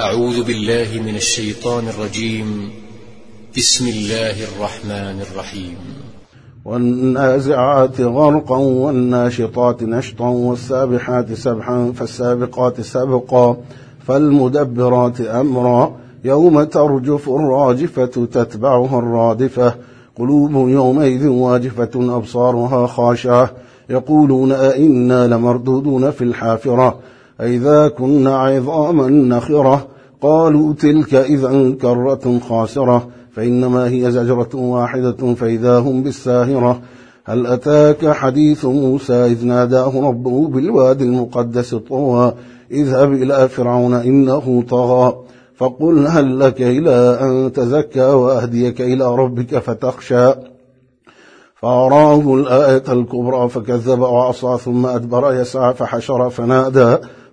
أعوذ بالله من الشيطان الرجيم. بسم الله الرحمن الرحيم. والنازعات غرقا والناشطات نشطا والسابحات سبحا فالسابقات سبقا فالمدبرات أمرا يوم ترجف الراجفة تتبعها الرادفة قلوب يومئذ واجفة أبصارها خاشعة يقولون أئنا لمردودون في الحافرة أئذا كنا عظاما نخرة قالوا تلك إذا كرة خاسرة فإنما هي زجرة واحدة فإذا هم بالساهرة هل أتاك حديث موسى إذ ناداه ربه بالواد المقدس طوى اذهب إلى فرعون إنه طغى فقل هل لك إلى أن تزكى وأهديك إلى ربك فتخشى فأراه الآية الكبرى فكذب وعصى ثم أدبر يسعى فحشر فنادى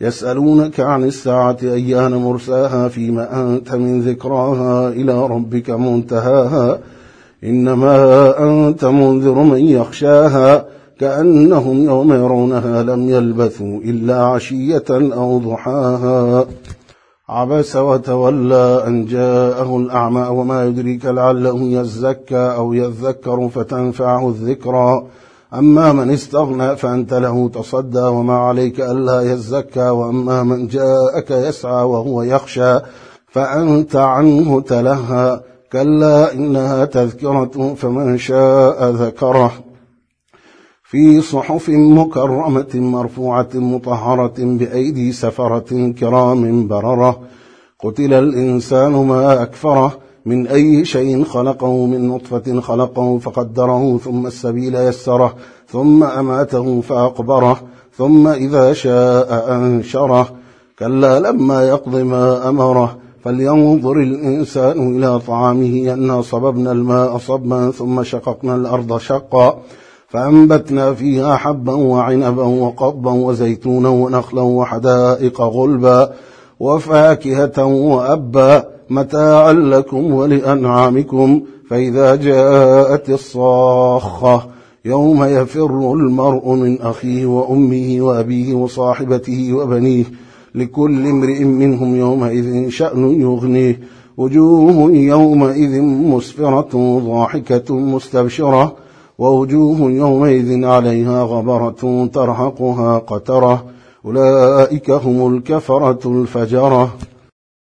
يسألونك عن الساعة أيان مرساها فيما أنت من ذكراها إلى ربك منتهاها إنما أنت منذر من يخشاها كأنهم يوم يرونها لم يلبثوا إلا عشية أو ضحاها عبس وتولى أن جاءه الأعمى وما يدريك لعله يزكى أو يذكر فتنفعه الذكرى أما من استغنى فأنت له تصدى وما عليك ألا يزكى وأما من جاءك يسعى وهو يخشى فأنت عنه تلهى كلا إنها تذكرة فمن شاء ذكره في صحف مكرمة مرفوعة مطهرة بأيدي سفرة كرام بررة قتل الإنسان ما أكفره من أي شيء خلقه من نطفة خلقه فقدره ثم السبيل يسره ثم أماته فأقبره ثم إذا شاء أنشره كلا لما يقض ما أمره فلينظر الإنسان إلى طعامه أنا صببنا الماء صبا ثم شققنا الأرض شقا فأنبتنا فيها حبا وعنبا وقضبا وزيتونا ونخلا وحدائق غلبا وفاكهة وأبا متاعا لكم ولأنعامكم فإذا جاءت الصاخة يوم يفر المرء من أخيه وأمه وأبيه وصاحبته وبنيه لكل امرئ منهم يومئذ شأن يغنيه وجوه يومئذ مسفرة ضاحكة مستبشرة ووجوه يومئذ عليها غبرة ترهقها قترة أولئك هم الكفرة الفجرة